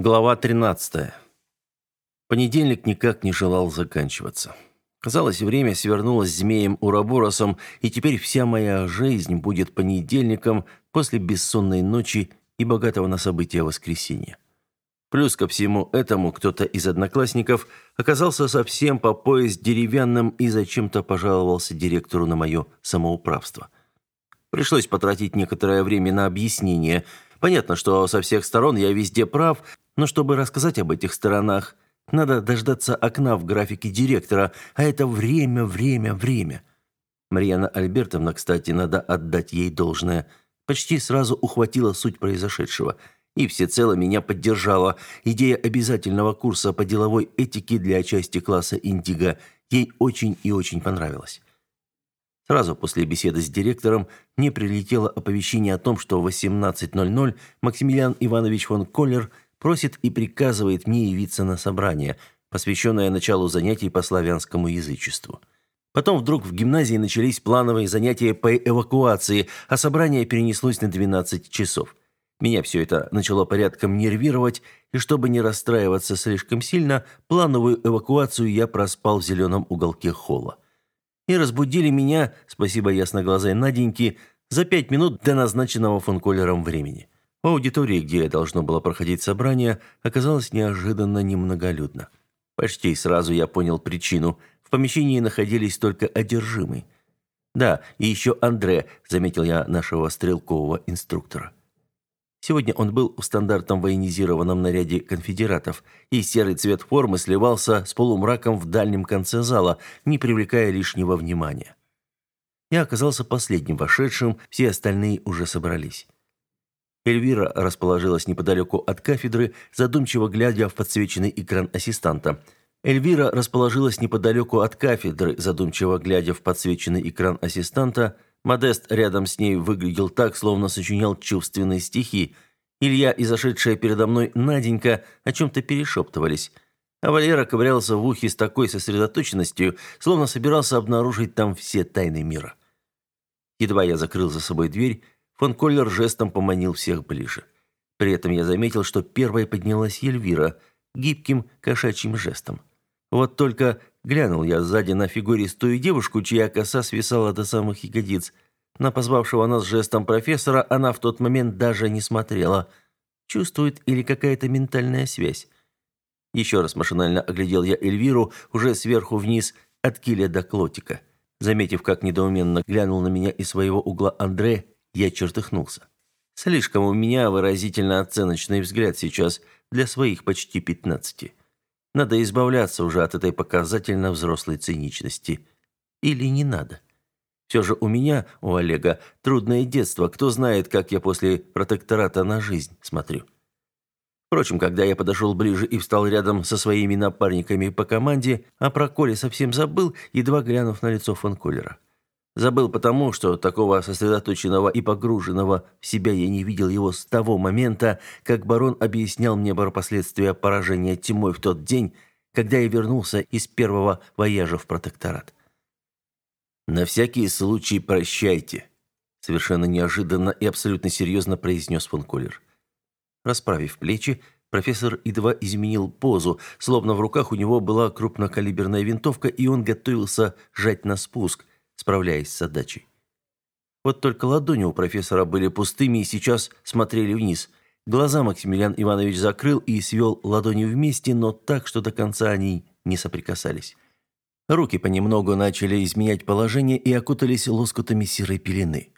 Глава 13. Понедельник никак не желал заканчиваться. Казалось, время свернулось змеем Ураборосом, и теперь вся моя жизнь будет понедельником после бессонной ночи и богатого на события воскресенья. Плюс ко всему этому кто-то из одноклассников оказался совсем по пояс деревянным и зачем-то пожаловался директору на мое самоуправство. Пришлось потратить некоторое время на объяснение – Понятно, что со всех сторон я везде прав, но чтобы рассказать об этих сторонах, надо дождаться окна в графике директора, а это время, время, время. Марьяна Альбертовна, кстати, надо отдать ей должное, почти сразу ухватила суть произошедшего и всецело меня поддержала. Идея обязательного курса по деловой этике для части класса «Индиго» ей очень и очень понравилась. Сразу после беседы с директором мне прилетело оповещение о том, что в 18.00 Максимилиан Иванович фон Коллер просит и приказывает мне явиться на собрание, посвященное началу занятий по славянскому язычеству. Потом вдруг в гимназии начались плановые занятия по эвакуации, а собрание перенеслось на 12 часов. Меня все это начало порядком нервировать, и чтобы не расстраиваться слишком сильно, плановую эвакуацию я проспал в зеленом уголке холла и разбудили меня, спасибо ясноглазой Наденьке, за пять минут до назначенного фонколером времени. В аудитории, где должно было проходить собрание, оказалось неожиданно немноголюдно. Почти сразу я понял причину. В помещении находились только одержимые. Да, и еще Андре, заметил я нашего стрелкового инструктора. Сегодня он был в стандартном военизированном наряде конфедератов, и серый цвет формы сливался с полумраком в дальнем конце зала, не привлекая лишнего внимания. Я оказался последним вошедшим, все остальные уже собрались. Эльвира расположилась неподалеку от кафедры, задумчиво глядя в подсвеченный экран ассистанта. Эльвира расположилась неподалеку от кафедры, задумчиво глядя в подсвеченный экран ассистанта – Модест рядом с ней выглядел так, словно сочинял чувственные стихи. Илья и зашедшая передо мной Наденька о чем-то перешептывались. А Валера ковырялся в ухе с такой сосредоточенностью, словно собирался обнаружить там все тайны мира. Едва я закрыл за собой дверь, фон Коллер жестом поманил всех ближе. При этом я заметил, что первой поднялась Эльвира гибким кошачьим жестом. Вот только Глянул я сзади на фигуристую девушку, чья коса свисала до самых ягодиц. На позвавшего нас жестом профессора она в тот момент даже не смотрела. Чувствует или какая-то ментальная связь. Еще раз машинально оглядел я Эльвиру уже сверху вниз от киля до клотика. Заметив, как недоуменно глянул на меня из своего угла Андре, я чертыхнулся. Слишком у меня выразительно оценочный взгляд сейчас для своих почти пятнадцати. Надо избавляться уже от этой показательно взрослой циничности. Или не надо? Все же у меня, у Олега, трудное детство. Кто знает, как я после протектората на жизнь смотрю. Впрочем, когда я подошел ближе и встал рядом со своими напарниками по команде, а о проколе совсем забыл, едва глянув на лицо фон Коллера. Забыл потому, что такого сосредоточенного и погруженного в себя я не видел его с того момента, как барон объяснял мне про последствия поражения тьмой в тот день, когда я вернулся из первого вояжа в протекторат. «На всякий случай прощайте», — совершенно неожиданно и абсолютно серьезно произнес фон Коллер. Расправив плечи, профессор едва изменил позу, словно в руках у него была крупнокалиберная винтовка, и он готовился жать на спуск, справляясь с задачей. Вот только ладони у профессора были пустыми и сейчас смотрели вниз. Глаза Максимилиан Иванович закрыл и свел ладони вместе, но так, что до конца они не соприкасались. Руки понемногу начали изменять положение и окутались лоскутами серой пелены.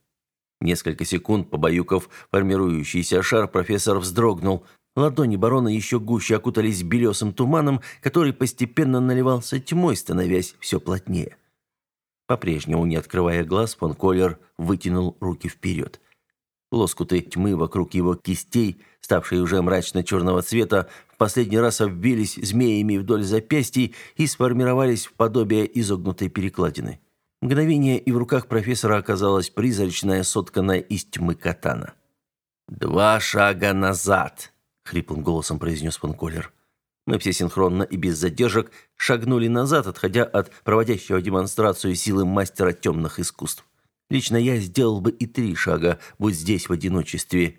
Несколько секунд, побаюков формирующийся шар, профессор вздрогнул. Ладони барона еще гуще окутались белесым туманом, который постепенно наливался тьмой, становясь все плотнее. По-прежнему, не открывая глаз, фон Коллер вытянул руки вперед. Лоскуты тьмы вокруг его кистей, ставшие уже мрачно-черного цвета, в последний раз обвились змеями вдоль запястий и сформировались в подобие изогнутой перекладины. Мгновение, и в руках профессора оказалась призрачная, сотканная из тьмы катана. «Два шага назад!» — хриплым голосом произнес фон Коллер. Мы все синхронно и без задержек шагнули назад, отходя от проводящего демонстрацию силы мастера темных искусств. Лично я сделал бы и три шага, будь здесь в одиночестве.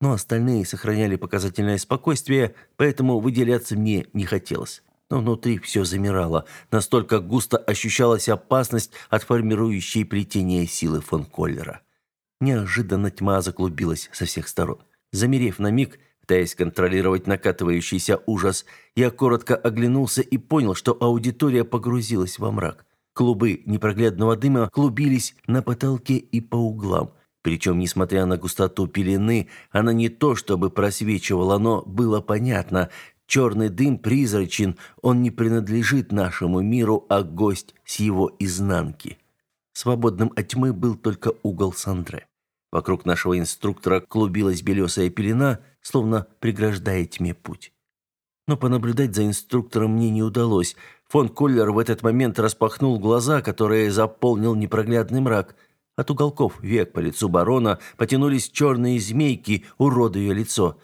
Но остальные сохраняли показательное спокойствие, поэтому выделяться мне не хотелось. Но внутри все замирало, настолько густо ощущалась опасность от формирующей плетения силы фон Коллера. Неожиданно тьма заклубилась со всех сторон. Замерев на миг, пытаясь контролировать накатывающийся ужас. Я коротко оглянулся и понял, что аудитория погрузилась во мрак. Клубы непроглядного дыма клубились на потолке и по углам. Причем, несмотря на густоту пелены, она не то чтобы просвечивала, но было понятно, черный дым призрачен, он не принадлежит нашему миру, а гость с его изнанки. Свободным от тьмы был только угол Сандре. Вокруг нашего инструктора клубилась белесая пелена, словно преграждая тьме путь. Но понаблюдать за инструктором мне не удалось. Фон Коллер в этот момент распахнул глаза, которые заполнил непроглядный мрак. От уголков век по лицу барона потянулись черные змейки, уродуя лицо.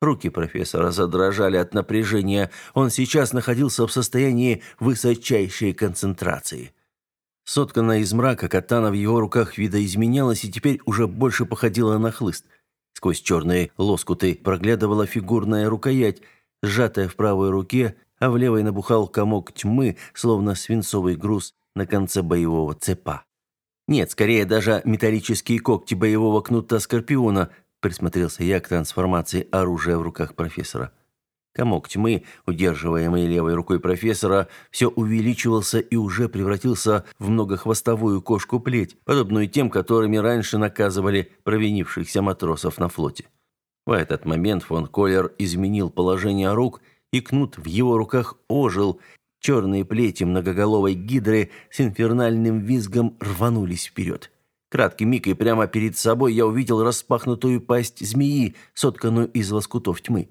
Руки профессора задрожали от напряжения. Он сейчас находился в состоянии высочайшей концентрации. Сотканная из мрака, катана в его руках видоизменялась и теперь уже больше походила на хлыст. Сквозь черные лоскуты проглядывала фигурная рукоять, сжатая в правой руке, а в левой набухал комок тьмы, словно свинцовый груз на конце боевого цепа. «Нет, скорее даже металлические когти боевого кнута Скорпиона», присмотрелся я к трансформации оружия в руках профессора. Комок тьмы, удерживаемый левой рукой профессора, все увеличивался и уже превратился в многохвостовую кошку-плеть, подобную тем, которыми раньше наказывали провинившихся матросов на флоте. В этот момент фон Коллер изменил положение рук, и кнут в его руках ожил. Черные плети многоголовой гидры с инфернальным визгом рванулись вперед. Краткий миг, и прямо перед собой я увидел распахнутую пасть змеи, сотканную из лоскутов тьмы.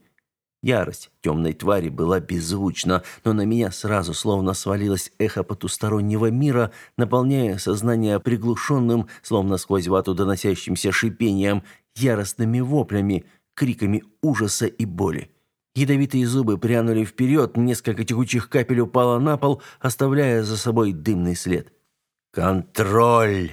Ярость темной твари была беззвучна, но на меня сразу словно свалилось эхо потустороннего мира, наполняя сознание приглушенным, словно сквозь вату доносящимся шипением, яростными воплями, криками ужаса и боли. Ядовитые зубы прянули вперед, несколько тягучих капель упало на пол, оставляя за собой дымный след. «Контроль!»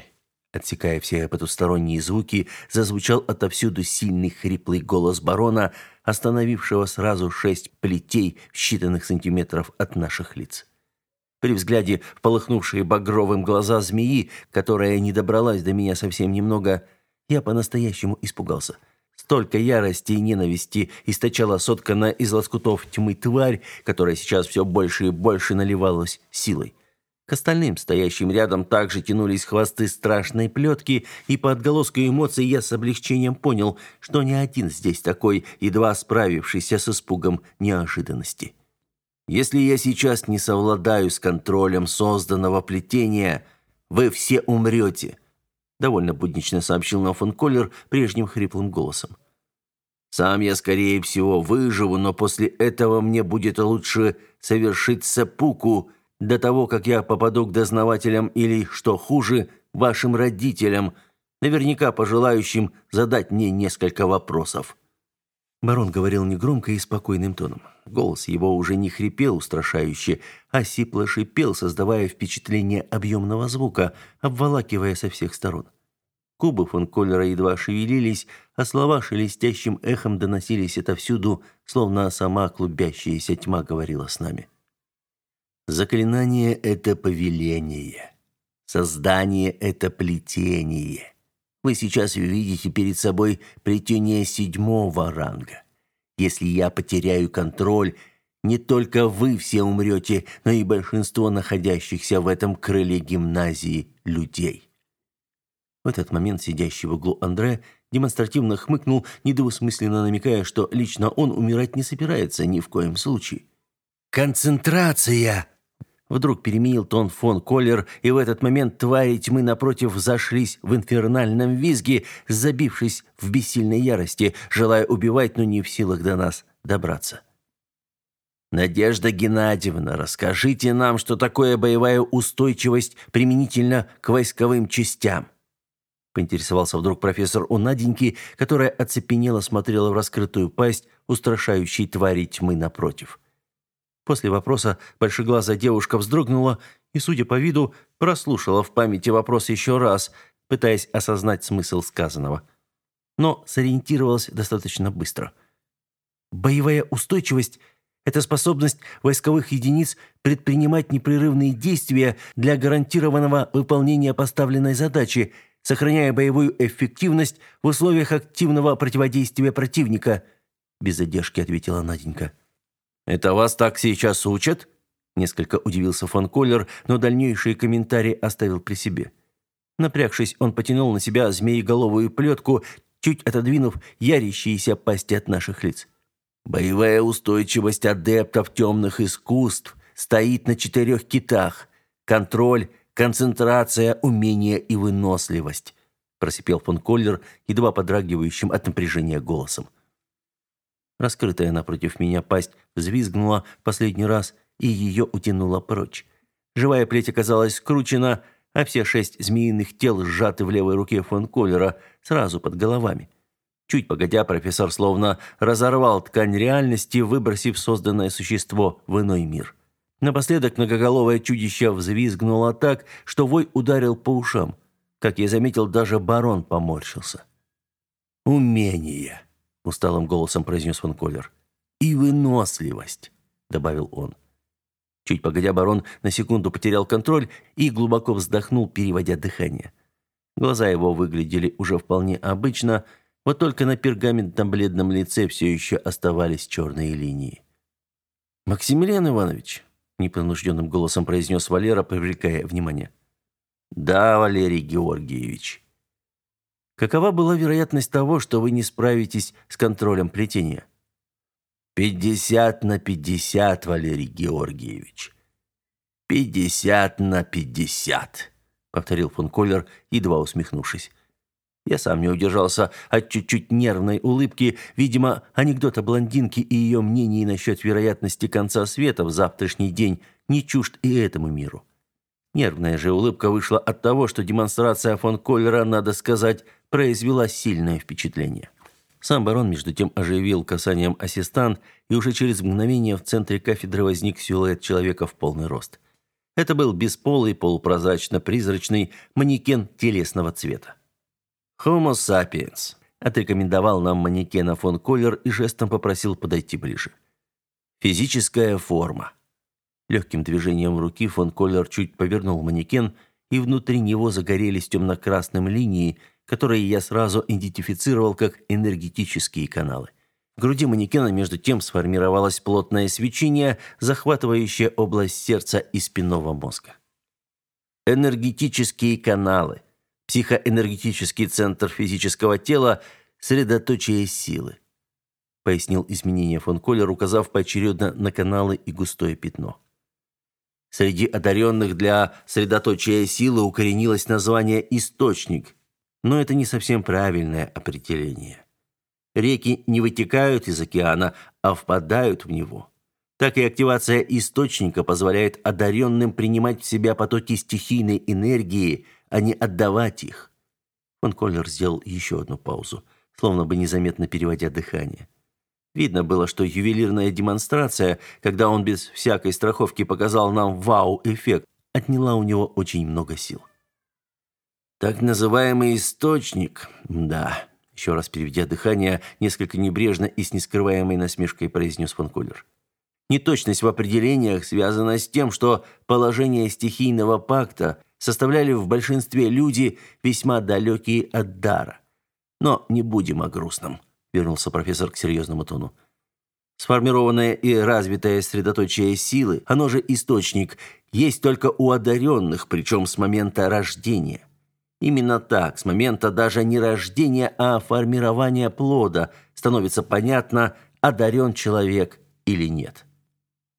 Отсекая все потусторонние звуки, зазвучал отовсюду сильный хриплый голос барона – остановившего сразу шесть плетей, считанных сантиметров от наших лиц. При взгляде в полыхнувшие багровым глаза змеи, которая не добралась до меня совсем немного, я по-настоящему испугался. Столько ярости и ненависти источала соткана из лоскутов тьмы тварь, которая сейчас все больше и больше наливалась силой. К остальным, стоящим рядом, также тянулись хвосты страшной плетки, и по отголоску эмоций я с облегчением понял, что не один здесь такой, едва справившийся с испугом неожиданности. «Если я сейчас не совладаю с контролем созданного плетения, вы все умрете», довольно буднично сообщил нам Коллер прежним хриплым голосом. «Сам я, скорее всего, выживу, но после этого мне будет лучше совершить сапуку», до того, как я попаду к дознавателям или, что хуже, вашим родителям, наверняка пожелающим задать мне несколько вопросов». Барон говорил негромко и спокойным тоном. Голос его уже не хрипел устрашающе, а сипло шипел, создавая впечатление объемного звука, обволакивая со всех сторон. Кубы фон Коллера едва шевелились, а слова шелестящим эхом доносились отовсюду, словно сама клубящаяся тьма говорила с нами. — Заклинание — это повеление. Создание — это плетение. Вы сейчас видите перед собой плетение седьмого ранга. Если я потеряю контроль, не только вы все умрете, но и большинство находящихся в этом крыле гимназии людей. В этот момент сидящий в углу Андре демонстративно хмыкнул, недвусмысленно намекая, что лично он умирать не собирается ни в коем случае. «Концентрация!» Вдруг переменил тон фон Коллер, и в этот момент твари тьмы напротив зашлись в инфернальном визге, забившись в бессильной ярости, желая убивать, но не в силах до нас добраться. «Надежда Геннадьевна, расскажите нам, что такое боевая устойчивость применительно к войсковым частям?» Поинтересовался вдруг профессор у Наденьки, которая оцепенело смотрела в раскрытую пасть устрашающей твари тьмы напротив. «Надежда После вопроса большеглазая девушка вздрогнула и, судя по виду, прослушала в памяти вопрос еще раз, пытаясь осознать смысл сказанного. Но сориентировалась достаточно быстро. «Боевая устойчивость – это способность войсковых единиц предпринимать непрерывные действия для гарантированного выполнения поставленной задачи, сохраняя боевую эффективность в условиях активного противодействия противника», – без задержки ответила Наденька. «Наденька». «Это вас так сейчас учат?» Несколько удивился фон Коллер, но дальнейшие комментарии оставил при себе. Напрягшись, он потянул на себя змееголовую плетку, чуть отодвинув ярящиеся пасти от наших лиц. «Боевая устойчивость адептов темных искусств стоит на четырех китах. Контроль, концентрация, умение и выносливость», просипел фон Коллер, едва подрагивающим от напряжения голосом. Раскрытая напротив меня пасть взвизгнула последний раз и ее утянула прочь. Живая плеть оказалась скручена, а все шесть змеиных тел сжаты в левой руке фон Коллера, сразу под головами. Чуть погодя, профессор словно разорвал ткань реальности, выбросив созданное существо в иной мир. Напоследок многоголовое чудище взвизгнуло так, что вой ударил по ушам. Как я заметил, даже барон поморщился. «Умение!» усталым голосом произнес Ван Колер. И выносливость, добавил он. Чуть погодя барон на секунду потерял контроль и глубоко вздохнул, переводя дыхание. Глаза его выглядели уже вполне обычно, вот только на пергаментном бледном лице все еще оставались черные линии. «Максимилиан Иванович», — непринужденным голосом произнес Валера, привлекая внимание. «Да, Валерий Георгиевич», Какова была вероятность того, что вы не справитесь с контролем плетения? 50 на 50, Валерий Георгиевич. 50 на 50, повторил фон Коллер, едва усмехнувшись. Я сам не удержался от чуть-чуть нервной улыбки, видимо, анекдота блондинки и ее мнений насчет вероятности конца света в завтрашний день не чужд и этому миру. Нервная же улыбка вышла от того, что демонстрация фон Коллера, надо сказать, произвела сильное впечатление. Сам барон, между тем, оживил касанием ассистант, и уже через мгновение в центре кафедры возник силуэт человека в полный рост. Это был бесполый, полупрозрачно-призрачный манекен телесного цвета. «Homo sapiens», – отрекомендовал нам манекена фон Коллер и жестом попросил подойти ближе. «Физическая форма», Легким движением руки фон Коллер чуть повернул манекен, и внутри него загорелись темно-красным линии, которые я сразу идентифицировал как энергетические каналы. В груди манекена между тем сформировалось плотное свечение, захватывающее область сердца и спинного мозга. Энергетические каналы, психоэнергетический центр физического тела, средоточие силы, пояснил изменение фон Коллер, указав поочередно на каналы и густое пятно. Среди одаренных для средоточия силы укоренилось название «источник», но это не совсем правильное определение. Реки не вытекают из океана, а впадают в него. Так и активация источника позволяет одаренным принимать в себя потоки стихийной энергии, а не отдавать их. Фон Коллер сделал еще одну паузу, словно бы незаметно переводя дыхание. — Видно было, что ювелирная демонстрация, когда он без всякой страховки показал нам вау-эффект, отняла у него очень много сил. Так называемый источник, да, еще раз переведя дыхание, несколько небрежно и с нескрываемой насмешкой произнес фон Коллер. Неточность в определениях связана с тем, что положение стихийного пакта составляли в большинстве люди весьма далекие от дара. Но не будем о грустном вернулся профессор к серьезному тону. Сформированное и развитое средоточие силы, оно же источник, есть только у одаренных, причем с момента рождения. Именно так, с момента даже не рождения, а формирования плода, становится понятно, одарен человек или нет.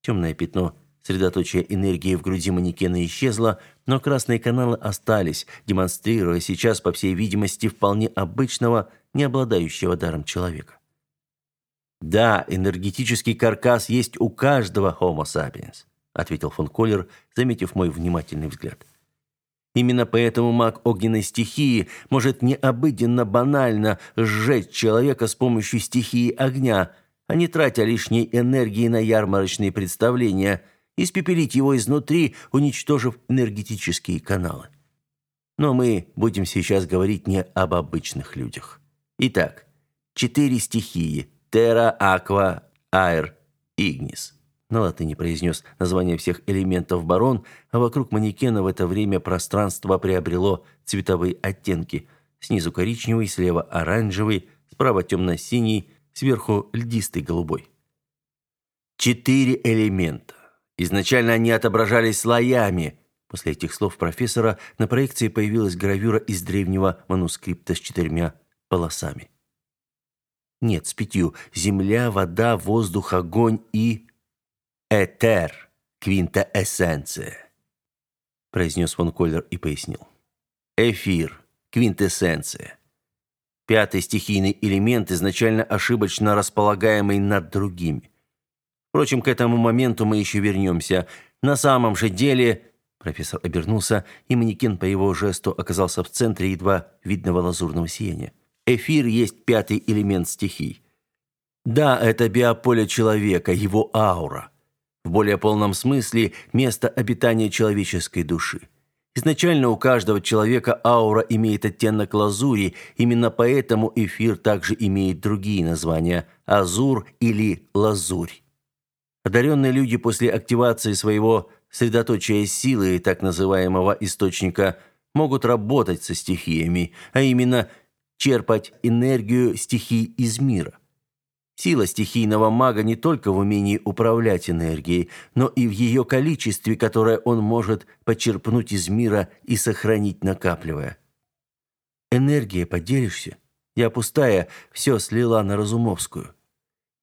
Темное пятно, средоточие энергии в груди манекена исчезло, но красные каналы остались, демонстрируя сейчас, по всей видимости, вполне обычного – не обладающего даром человека. Да, энергетический каркас есть у каждого Homo sapiens, ответил фон Коллер, заметив мой внимательный взгляд. Именно поэтому маг огненной стихии может необыденно банально сжечь человека с помощью стихии огня, а не тратя лишней энергии на ярмарочные представления, испепелить его изнутри, уничтожив энергетические каналы. Но мы будем сейчас говорить не об обычных людях. Итак, четыре стихии – terra, aqua, аэр, ignis. На латыни произнес название всех элементов барон, а вокруг манекена в это время пространство приобрело цветовые оттенки. Снизу коричневый, слева оранжевый, справа темно-синий, сверху льдистый голубой. Четыре элемента. Изначально они отображались слоями. После этих слов профессора на проекции появилась гравюра из древнего манускрипта с четырьмя полосами. Нет, с пятью. Земля, вода, воздух, огонь и... Этер, квинтэссенция, произнес фон Коллер и пояснил. Эфир, квинтэссенция. Пятый стихийный элемент, изначально ошибочно располагаемый над другими. Впрочем, к этому моменту мы еще вернемся. На самом же деле... Профессор обернулся, и манекен по его жесту оказался в центре едва видного лазурного сияния. Эфир есть пятый элемент стихий. Да, это биополе человека, его аура. В более полном смысле – место обитания человеческой души. Изначально у каждого человека аура имеет оттенок лазури, именно поэтому эфир также имеет другие названия – азур или лазурь. Одаренные люди после активации своего средоточия силы, так называемого источника, могут работать со стихиями, а именно – черпать энергию стихий из мира. Сила стихийного мага не только в умении управлять энергией, но и в ее количестве, которое он может почерпнуть из мира и сохранить, накапливая. Энергия поделишься? Я пустая, все слила на Разумовскую.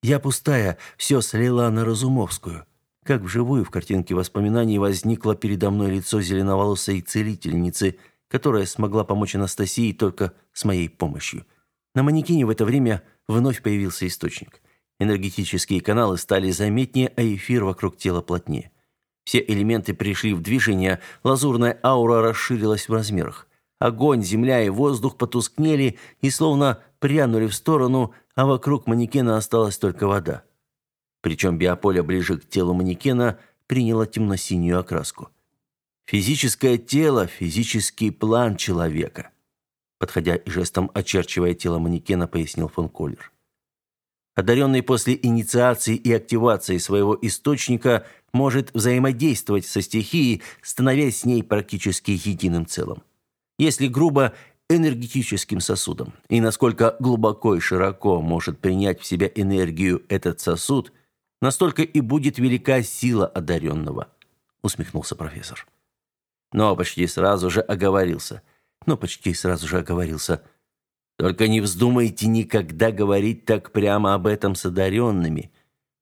Я пустая, все слила на Разумовскую». Как вживую в картинке воспоминаний возникло передо мной лицо зеленоволосой целительницы – которая смогла помочь Анастасии только с моей помощью. На манекене в это время вновь появился источник. Энергетические каналы стали заметнее, а эфир вокруг тела плотнее. Все элементы пришли в движение, лазурная аура расширилась в размерах. Огонь, земля и воздух потускнели и словно прянули в сторону, а вокруг манекена осталась только вода. Причем биополе ближе к телу манекена приняло темно-синюю окраску. Физическое тело, физический план человека. Подходя и жестом очерчивая тело манекена, пояснил фон Коллер. Одаренный после инициации и активации своего источника может взаимодействовать со стихией, становясь с ней практически единым целым. Если грубо, энергетическим сосудом. И насколько глубоко и широко может принять в себя энергию этот сосуд, настолько и будет велика сила одаренного, усмехнулся профессор но почти сразу же оговорился. Но почти сразу же оговорился. Только не вздумайте никогда говорить так прямо об этом с одаренными.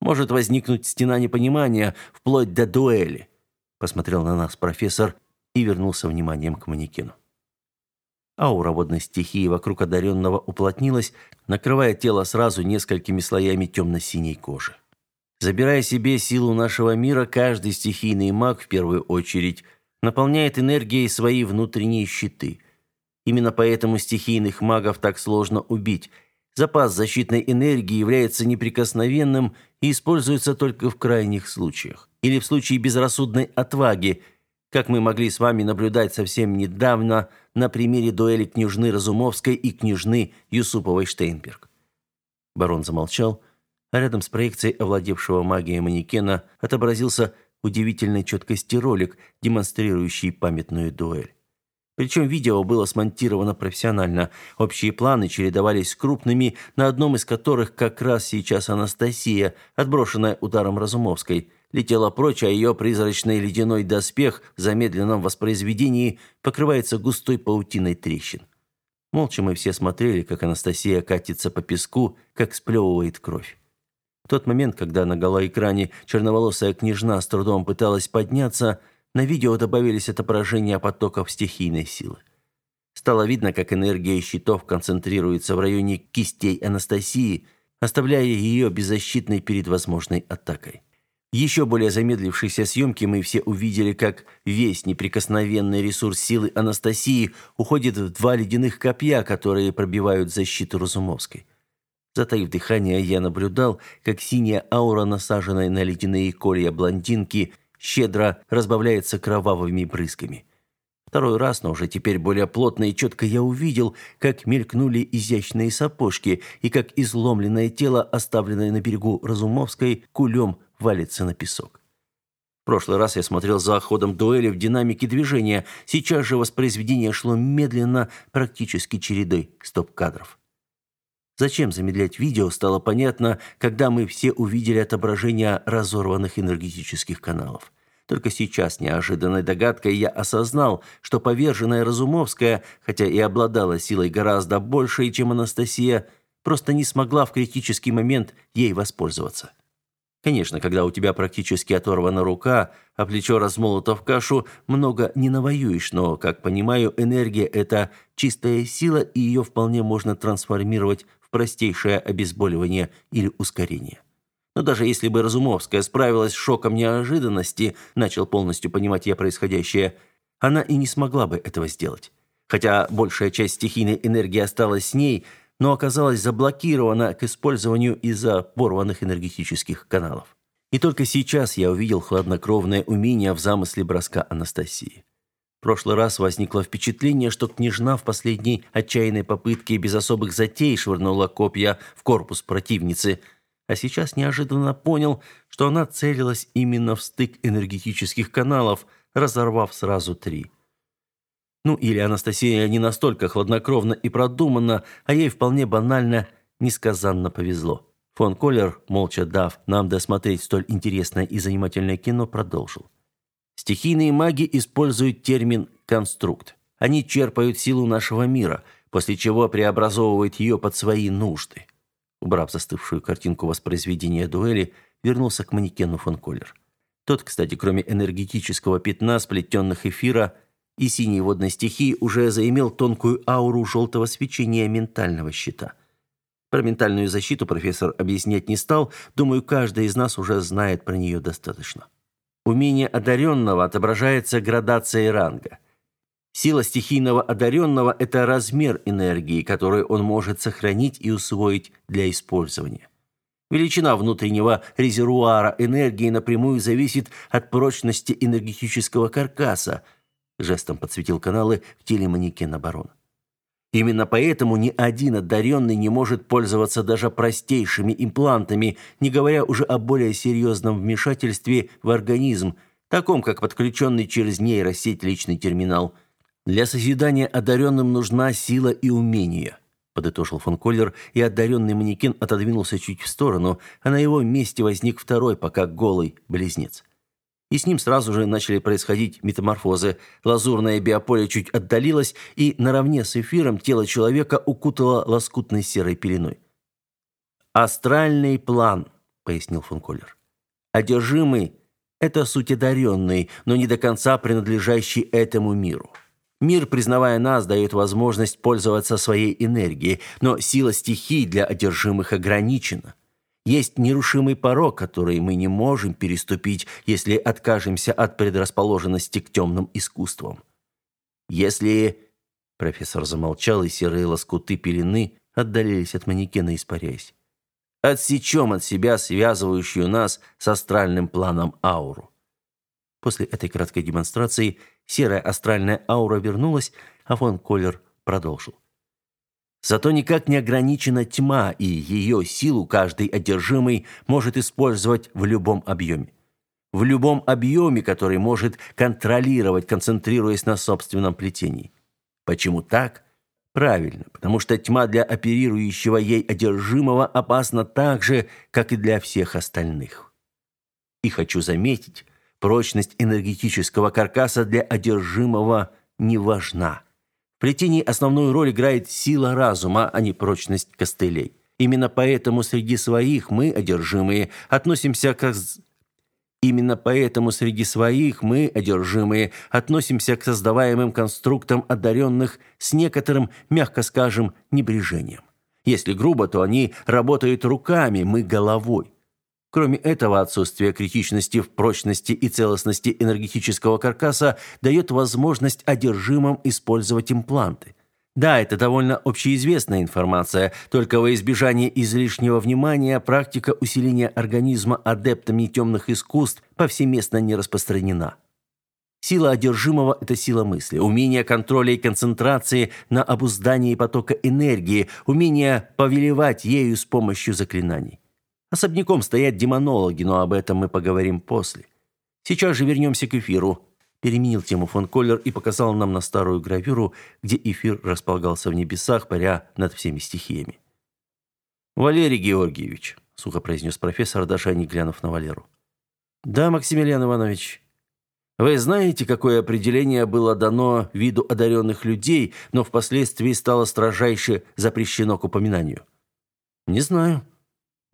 Может возникнуть стена непонимания вплоть до дуэли. Посмотрел на нас профессор и вернулся вниманием к манекену. Аура водной стихии вокруг одаренного уплотнилась, накрывая тело сразу несколькими слоями темно-синей кожи. Забирая себе силу нашего мира, каждый стихийный маг, в первую очередь, наполняет энергией свои внутренние щиты. Именно поэтому стихийных магов так сложно убить. Запас защитной энергии является неприкосновенным и используется только в крайних случаях. Или в случае безрассудной отваги, как мы могли с вами наблюдать совсем недавно на примере дуэли княжны Разумовской и княжны Юсуповой Штейнберг. Барон замолчал, а рядом с проекцией овладевшего магией манекена отобразился удивительной четкости ролик, демонстрирующий памятную дуэль. Причем видео было смонтировано профессионально. Общие планы чередовались с крупными, на одном из которых как раз сейчас Анастасия, отброшенная ударом Разумовской, летела прочь, а ее призрачный ледяной доспех в замедленном воспроизведении покрывается густой паутиной трещин. Молча мы все смотрели, как Анастасия катится по песку, как сплевывает кровь. В тот момент, когда на голоэкране черноволосая княжна с трудом пыталась подняться, на видео добавились отображения потоков стихийной силы. Стало видно, как энергия щитов концентрируется в районе кистей Анастасии, оставляя ее беззащитной перед возможной атакой. Еще более замедлившейся съемки мы все увидели, как весь неприкосновенный ресурс силы Анастасии уходит в два ледяных копья, которые пробивают защиту Разумовской. Затаив дыхание, я наблюдал, как синяя аура, насаженная на ледяные колья блондинки, щедро разбавляется кровавыми брызгами. Второй раз, но уже теперь более плотно и четко я увидел, как мелькнули изящные сапожки и как изломленное тело, оставленное на берегу Разумовской, кулем валится на песок. В прошлый раз я смотрел за ходом дуэли в динамике движения, сейчас же воспроизведение шло медленно, практически чередой стоп-кадров. Зачем замедлять видео, стало понятно, когда мы все увидели отображение разорванных энергетических каналов. Только сейчас неожиданной догадкой я осознал, что поверженная Разумовская, хотя и обладала силой гораздо большей, чем Анастасия, просто не смогла в критический момент ей воспользоваться. Конечно, когда у тебя практически оторвана рука, а плечо размолото в кашу, много не навоюешь, но, как понимаю, энергия – это чистая сила, и ее вполне можно трансформировать простейшее обезболивание или ускорение. Но даже если бы Разумовская справилась с шоком неожиданности, начал полностью понимать я происходящее, она и не смогла бы этого сделать. Хотя большая часть стихийной энергии осталась с ней, но оказалась заблокирована к использованию из-за порванных энергетических каналов. И только сейчас я увидел хладнокровное умение в замысле броска Анастасии прошлый раз возникло впечатление, что княжна в последней отчаянной попытке без особых затей швырнула копья в корпус противницы, а сейчас неожиданно понял, что она целилась именно в стык энергетических каналов, разорвав сразу три. Ну или Анастасия не настолько хладнокровна и продумана, а ей вполне банально несказанно повезло. Фон Коллер, молча дав нам досмотреть столь интересное и занимательное кино, продолжил. Стихийные маги используют термин «конструкт». Они черпают силу нашего мира, после чего преобразовывают ее под свои нужды. Убрав застывшую картинку воспроизведения дуэли, вернулся к манекену фон Коллер. Тот, кстати, кроме энергетического пятна, сплетенных эфира и синей водной стихии, уже заимел тонкую ауру желтого свечения ментального щита. Про ментальную защиту профессор объяснять не стал, думаю, каждый из нас уже знает про нее достаточно. Умение одаренного отображается градацией ранга. Сила стихийного одаренного – это размер энергии, которую он может сохранить и усвоить для использования. Величина внутреннего резервуара энергии напрямую зависит от прочности энергетического каркаса, жестом подсветил каналы в теле манекена барона. Именно поэтому ни один одаренный не может пользоваться даже простейшими имплантами, не говоря уже о более серьезном вмешательстве в организм, таком как подключенный через нейросеть личный терминал. Для созидания одаренным нужна сила и умение подытожил фон Коллер, и одаренный манекен отодвинулся чуть в сторону, а на его месте возник второй, пока голый близнец и с ним сразу же начали происходить метаморфозы. Лазурное биополе чуть отдалилось, и наравне с эфиром тело человека укутало лоскутной серой пеленой. «Астральный план», — пояснил фон Коллер. «Одержимый — это суть одаренный, но не до конца принадлежащий этому миру». Мир, признавая нас, дает возможность пользоваться своей энергией, но сила стихий для одержимых ограничена. Есть нерушимый порог, который мы не можем переступить, если откажемся от предрасположенности к темным искусствам. Если...» Профессор замолчал, и серые лоскуты пелены отдалились от манекена, испаряясь. «Отсечем от себя связывающую нас с астральным планом ауру». После этой краткой демонстрации серая астральная аура вернулась, а фон Коллер продолжил. Зато никак не ограничена тьма, и ее силу каждый одержимый может использовать в любом объеме. В любом объеме, который может контролировать, концентрируясь на собственном плетении. Почему так? Правильно, потому что тьма для оперирующего ей одержимого опасна так же, как и для всех остальных. И хочу заметить, прочность энергетического каркаса для одержимого не важна. В плетении основную роль играет сила разума, а не прочность костылей. Именно поэтому среди своих мы, одержимые, относимся к Именно поэтому среди своих мы, одержимые, относимся к создаваемым конструктам одаренных с некоторым, мягко скажем, небрежением. Если грубо, то они работают руками, мы головой. Кроме этого, отсутствие критичности в прочности и целостности энергетического каркаса дает возможность одержимым использовать импланты. Да, это довольно общеизвестная информация, только во избежание излишнего внимания практика усиления организма адептами темных искусств повсеместно не распространена. Сила одержимого – это сила мысли, умение контроля и концентрации на обуздании потока энергии, умение повелевать ею с помощью заклинаний. Особняком стоят демонологи, но об этом мы поговорим после. Сейчас же вернемся к эфиру. Переменил тему фон Коллер и показал нам на старую гравюру, где эфир располагался в небесах, паря над всеми стихиями. «Валерий Георгиевич», — сухо произнес профессор, даже не глянув на Валеру. «Да, Максимилиан Иванович», вы знаете, какое определение было дано виду одаренных людей, но впоследствии стало строжайше запрещено к упоминанию? Не знаю.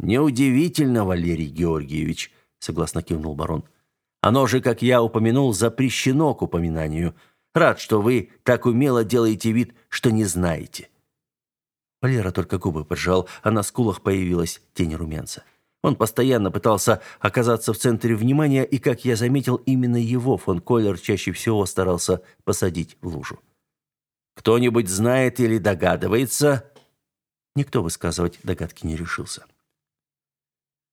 «Неудивительно, Валерий Георгиевич», — согласно кивнул барон. «Оно же, как я упомянул, запрещено к упоминанию. Рад, что вы так умело делаете вид, что не знаете». Валера только губы поджал, а на скулах появилась тень румянца. Он постоянно пытался оказаться в центре внимания, и, как я заметил, именно его фон Коллер чаще всего старался посадить в лужу. «Кто-нибудь знает или догадывается?» Никто высказывать догадки не решился.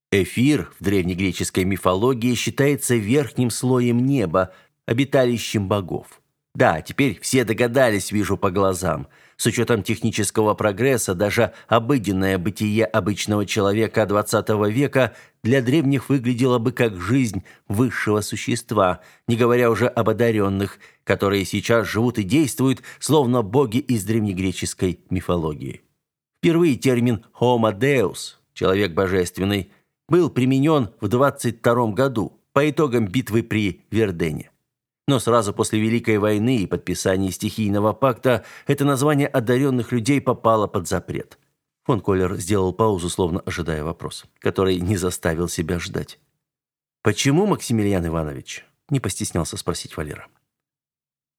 Эфир в древнегреческой мифологии считается верхним слоем неба, обиталищем богов. Да, теперь все догадались, вижу по глазам. С учетом технического прогресса даже обыденное бытие обычного человека XX века для древних выглядело бы как жизнь высшего существа, не говоря уже об одаренных, которые сейчас живут и действуют, словно боги из древнегреческой мифологии. Впервые термин «homo deus» – «человек божественный» был применен в 22 году по итогам битвы при Вердене. Но сразу после Великой войны и подписания стихийного пакта это название одаренных людей попало под запрет. Фон Коллер сделал паузу, словно ожидая вопрос, который не заставил себя ждать. «Почему, Максимилиан Иванович?» – не постеснялся спросить Валера.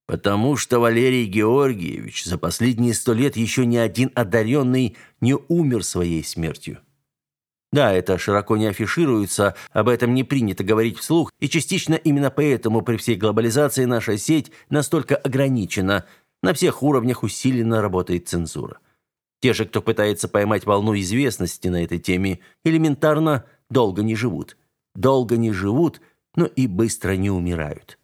«Потому что Валерий Георгиевич за последние сто лет еще ни один одаренный не умер своей смертью», да, это широко не афишируется, об этом не принято говорить вслух, и частично именно поэтому при всей глобализации наша сеть настолько ограничена. На всех уровнях усиленно работает цензура. Те же, кто пытается поймать волну известности на этой теме, элементарно долго не живут. Долго не живут, но и быстро не умирают.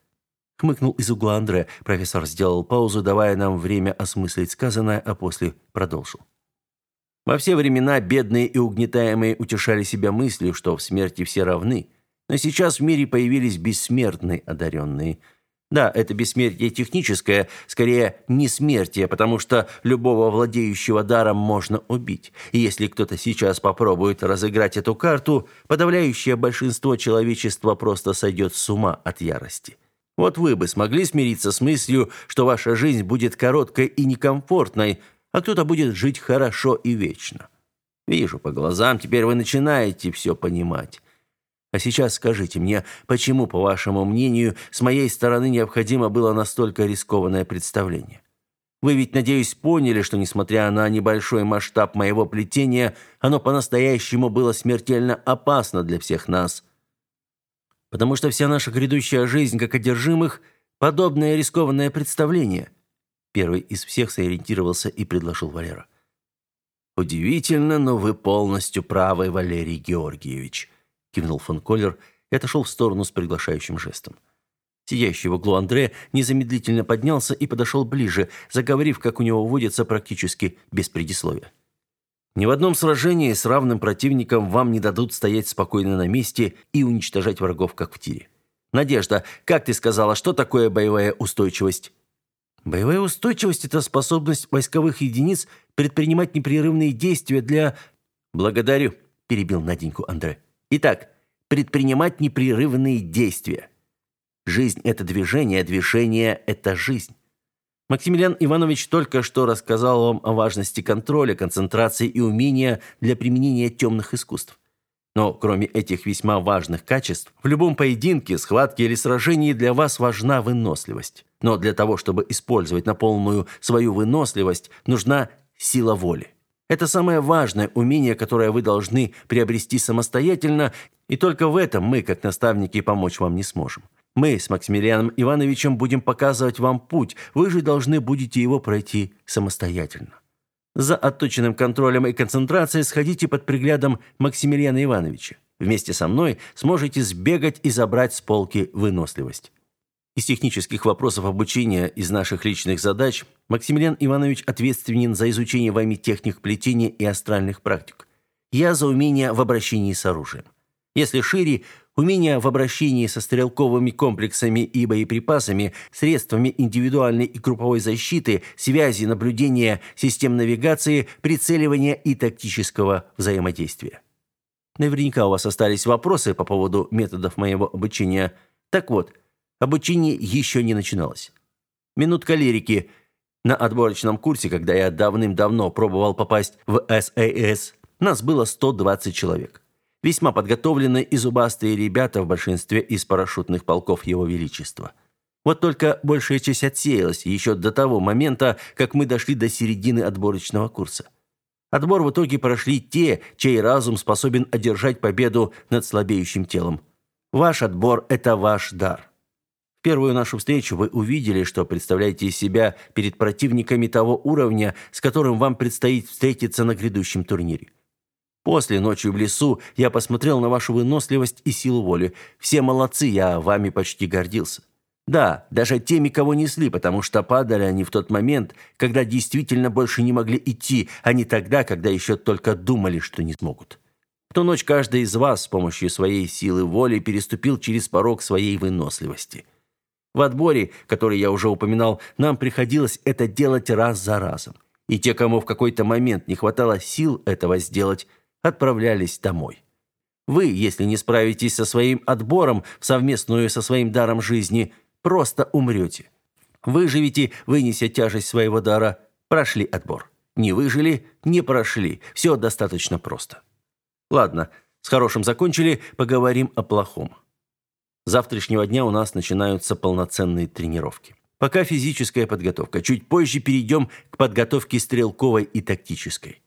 Хмыкнул из угла Андре. Профессор сделал паузу, давая нам время осмыслить сказанное, а после продолжил. Во все времена бедные и угнетаемые утешали себя мыслью, что в смерти все равны. Но сейчас в мире появились бессмертные одаренные. Да, это бессмертие техническое, скорее не смертие, потому что любого владеющего даром можно убить. И если кто-то сейчас попробует разыграть эту карту, подавляющее большинство человечества просто сойдет с ума от ярости. Вот вы бы смогли смириться с мыслью, что ваша жизнь будет короткой и некомфортной – а кто-то будет жить хорошо и вечно. Вижу по глазам, теперь вы начинаете все понимать. А сейчас скажите мне, почему, по вашему мнению, с моей стороны необходимо было настолько рискованное представление? Вы ведь, надеюсь, поняли, что, несмотря на небольшой масштаб моего плетения, оно по-настоящему было смертельно опасно для всех нас. Потому что вся наша грядущая жизнь, как одержимых, подобное рискованное представление. Первый из всех сориентировался и предложил Валера. «Удивительно, но вы полностью правы, Валерий Георгиевич», — кивнул фон Коллер и отошел в сторону с приглашающим жестом. Сидящий в углу Андре незамедлительно поднялся и подошел ближе, заговорив, как у него водится, практически без предисловия. «Ни в одном сражении с равным противником вам не дадут стоять спокойно на месте и уничтожать врагов, как в тире. Надежда, как ты сказала, что такое боевая устойчивость?» Боевая устойчивость – это способность войсковых единиц предпринимать непрерывные действия для... Благодарю, перебил Наденьку Андре. Итак, предпринимать непрерывные действия. Жизнь – это движение, а движение – это жизнь. Максимилиан Иванович только что рассказал вам о важности контроля, концентрации и умения для применения темных искусств. Но кроме этих весьма важных качеств, в любом поединке, схватке или сражении для вас важна выносливость. Но для того, чтобы использовать на полную свою выносливость, нужна сила воли. Это самое важное умение, которое вы должны приобрести самостоятельно, и только в этом мы, как наставники, помочь вам не сможем. Мы с Максимилианом Ивановичем будем показывать вам путь, вы же должны будете его пройти самостоятельно. За отточенным контролем и концентрацией сходите под приглядом Максимилиана Ивановича. Вместе со мной сможете сбегать и забрать с полки выносливость. Из технических вопросов обучения, из наших личных задач, Максимилиан Иванович ответственен за изучение вами техник плетения и астральных практик. Я за умение в обращении с оружием. Если шире, умение в обращении со стрелковыми комплексами и боеприпасами, средствами индивидуальной и групповой защиты, связи, наблюдения, систем навигации, прицеливания и тактического взаимодействия. Наверняка у вас остались вопросы по поводу методов моего обучения. Так вот, Обучение еще не начиналось. Минутка лирики. На отборочном курсе, когда я давным-давно пробовал попасть в САС, нас было 120 человек. Весьма подготовленные и зубастые ребята в большинстве из парашютных полков Его Величества. Вот только большая часть отсеялась еще до того момента, как мы дошли до середины отборочного курса. Отбор в итоге прошли те, чей разум способен одержать победу над слабеющим телом. Ваш отбор – это ваш дар первую нашу встречу вы увидели, что представляете из себя перед противниками того уровня, с которым вам предстоит встретиться на грядущем турнире. После ночью в лесу я посмотрел на вашу выносливость и силу воли. Все молодцы, я вами почти гордился. Да, даже теми, кого несли, потому что падали они в тот момент, когда действительно больше не могли идти, а не тогда, когда еще только думали, что не смогут. В ту ночь каждый из вас с помощью своей силы воли переступил через порог своей выносливости. В отборе, который я уже упоминал, нам приходилось это делать раз за разом. И те, кому в какой-то момент не хватало сил этого сделать, отправлялись домой. Вы, если не справитесь со своим отбором в совместную со своим даром жизни, просто умрете. Выживете, вынеся тяжесть своего дара, прошли отбор. Не выжили, не прошли. Все достаточно просто. Ладно, с хорошим закончили, поговорим о плохом завтрашнего дня у нас начинаются полноценные тренировки. Пока физическая подготовка. Чуть позже перейдем к подготовке стрелковой и тактической.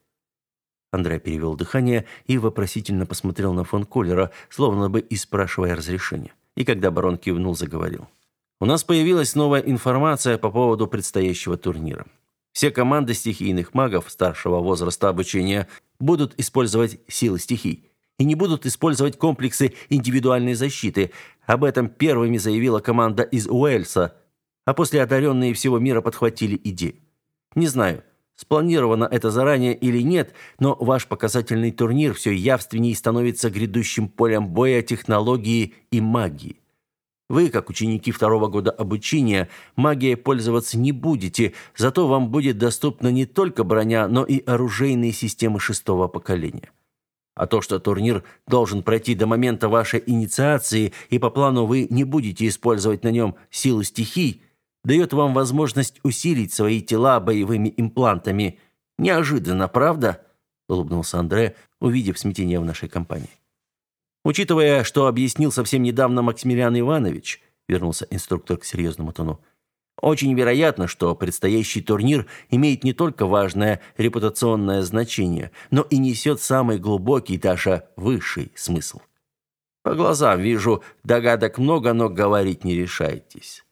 Андрей перевел дыхание и вопросительно посмотрел на фон Коллера, словно бы и спрашивая разрешения. И когда барон кивнул, заговорил. «У нас появилась новая информация по поводу предстоящего турнира. Все команды стихийных магов старшего возраста обучения будут использовать силы стихий и не будут использовать комплексы индивидуальной защиты. Об этом первыми заявила команда из Уэльса, а после одаренные всего мира подхватили идею. Не знаю, спланировано это заранее или нет, но ваш показательный турнир все явственней становится грядущим полем боя технологии и магии. Вы, как ученики второго года обучения, магией пользоваться не будете, зато вам будет доступна не только броня, но и оружейные системы шестого поколения. А то, что турнир должен пройти до момента вашей инициации, и по плану вы не будете использовать на нем силу стихий, дает вам возможность усилить свои тела боевыми имплантами. Неожиданно, правда?» – улыбнулся Андре, увидев смятение в нашей компании. «Учитывая, что объяснил совсем недавно Максимилиан Иванович», – вернулся инструктор к серьезному тону – очень вероятно, что предстоящий турнир имеет не только важное репутационное значение, но и несет самый глубокий, даже высший смысл. По глазам вижу, догадок много, но говорить не решаетесь.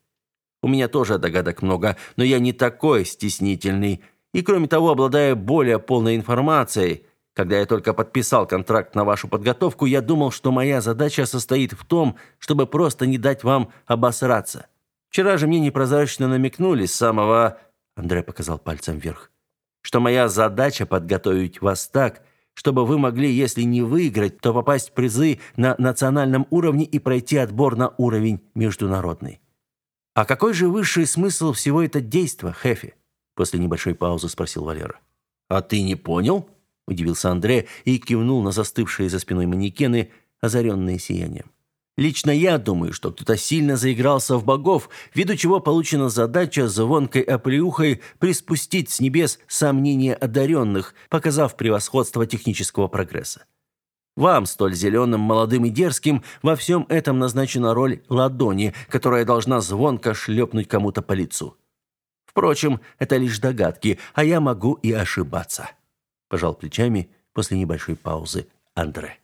У меня тоже догадок много, но я не такой стеснительный. И кроме того, обладая более полной информацией, когда я только подписал контракт на вашу подготовку, я думал, что моя задача состоит в том, чтобы просто не дать вам обосраться. Вчера же мне непрозрачно намекнули с самого...» Андрей показал пальцем вверх. «Что моя задача подготовить вас так, чтобы вы могли, если не выиграть, то попасть в призы на национальном уровне и пройти отбор на уровень международный». «А какой же высший смысл всего это действа, Хефи?» После небольшой паузы спросил Валера. «А ты не понял?» – удивился Андре и кивнул на застывшие за спиной манекены, озаренные сиянием. Лично я думаю, что кто-то сильно заигрался в богов, ввиду чего получена задача звонкой оплеухой приспустить с небес сомнения одаренных, показав превосходство технического прогресса. Вам, столь зеленым, молодым и дерзким, во всем этом назначена роль ладони, которая должна звонко шлепнуть кому-то по лицу. Впрочем, это лишь догадки, а я могу и ошибаться. Пожал плечами после небольшой паузы Андре.